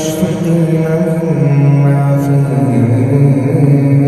واشفق لهم ما فيه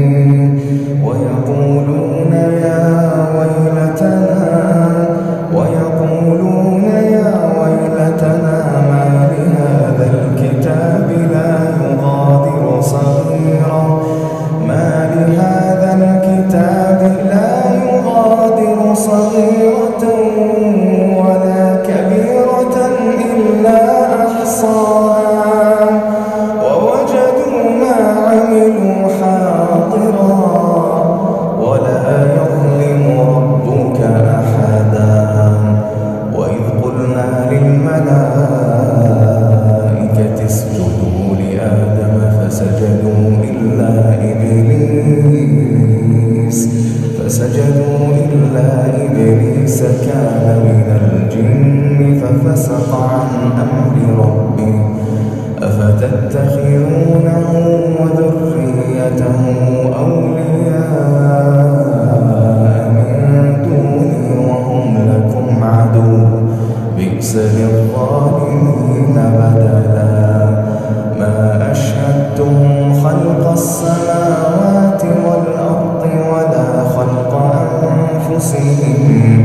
sim